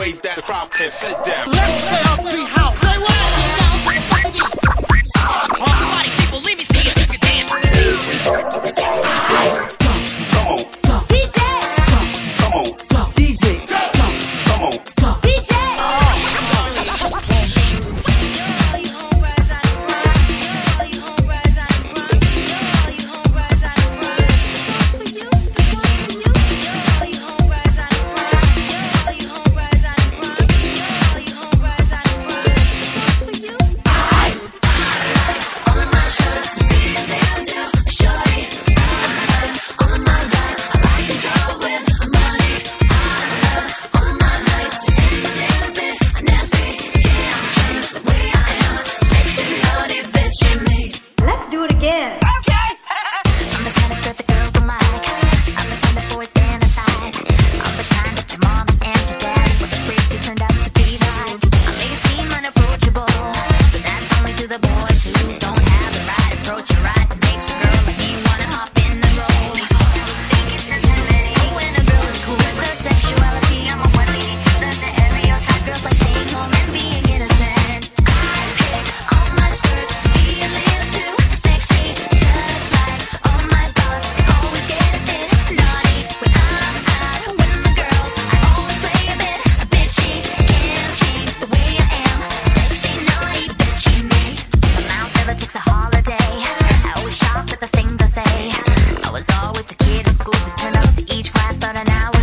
wave that crowd and sit down. Let's play a free house. Say what? Always the kid in school to turn up to each class, but an hour.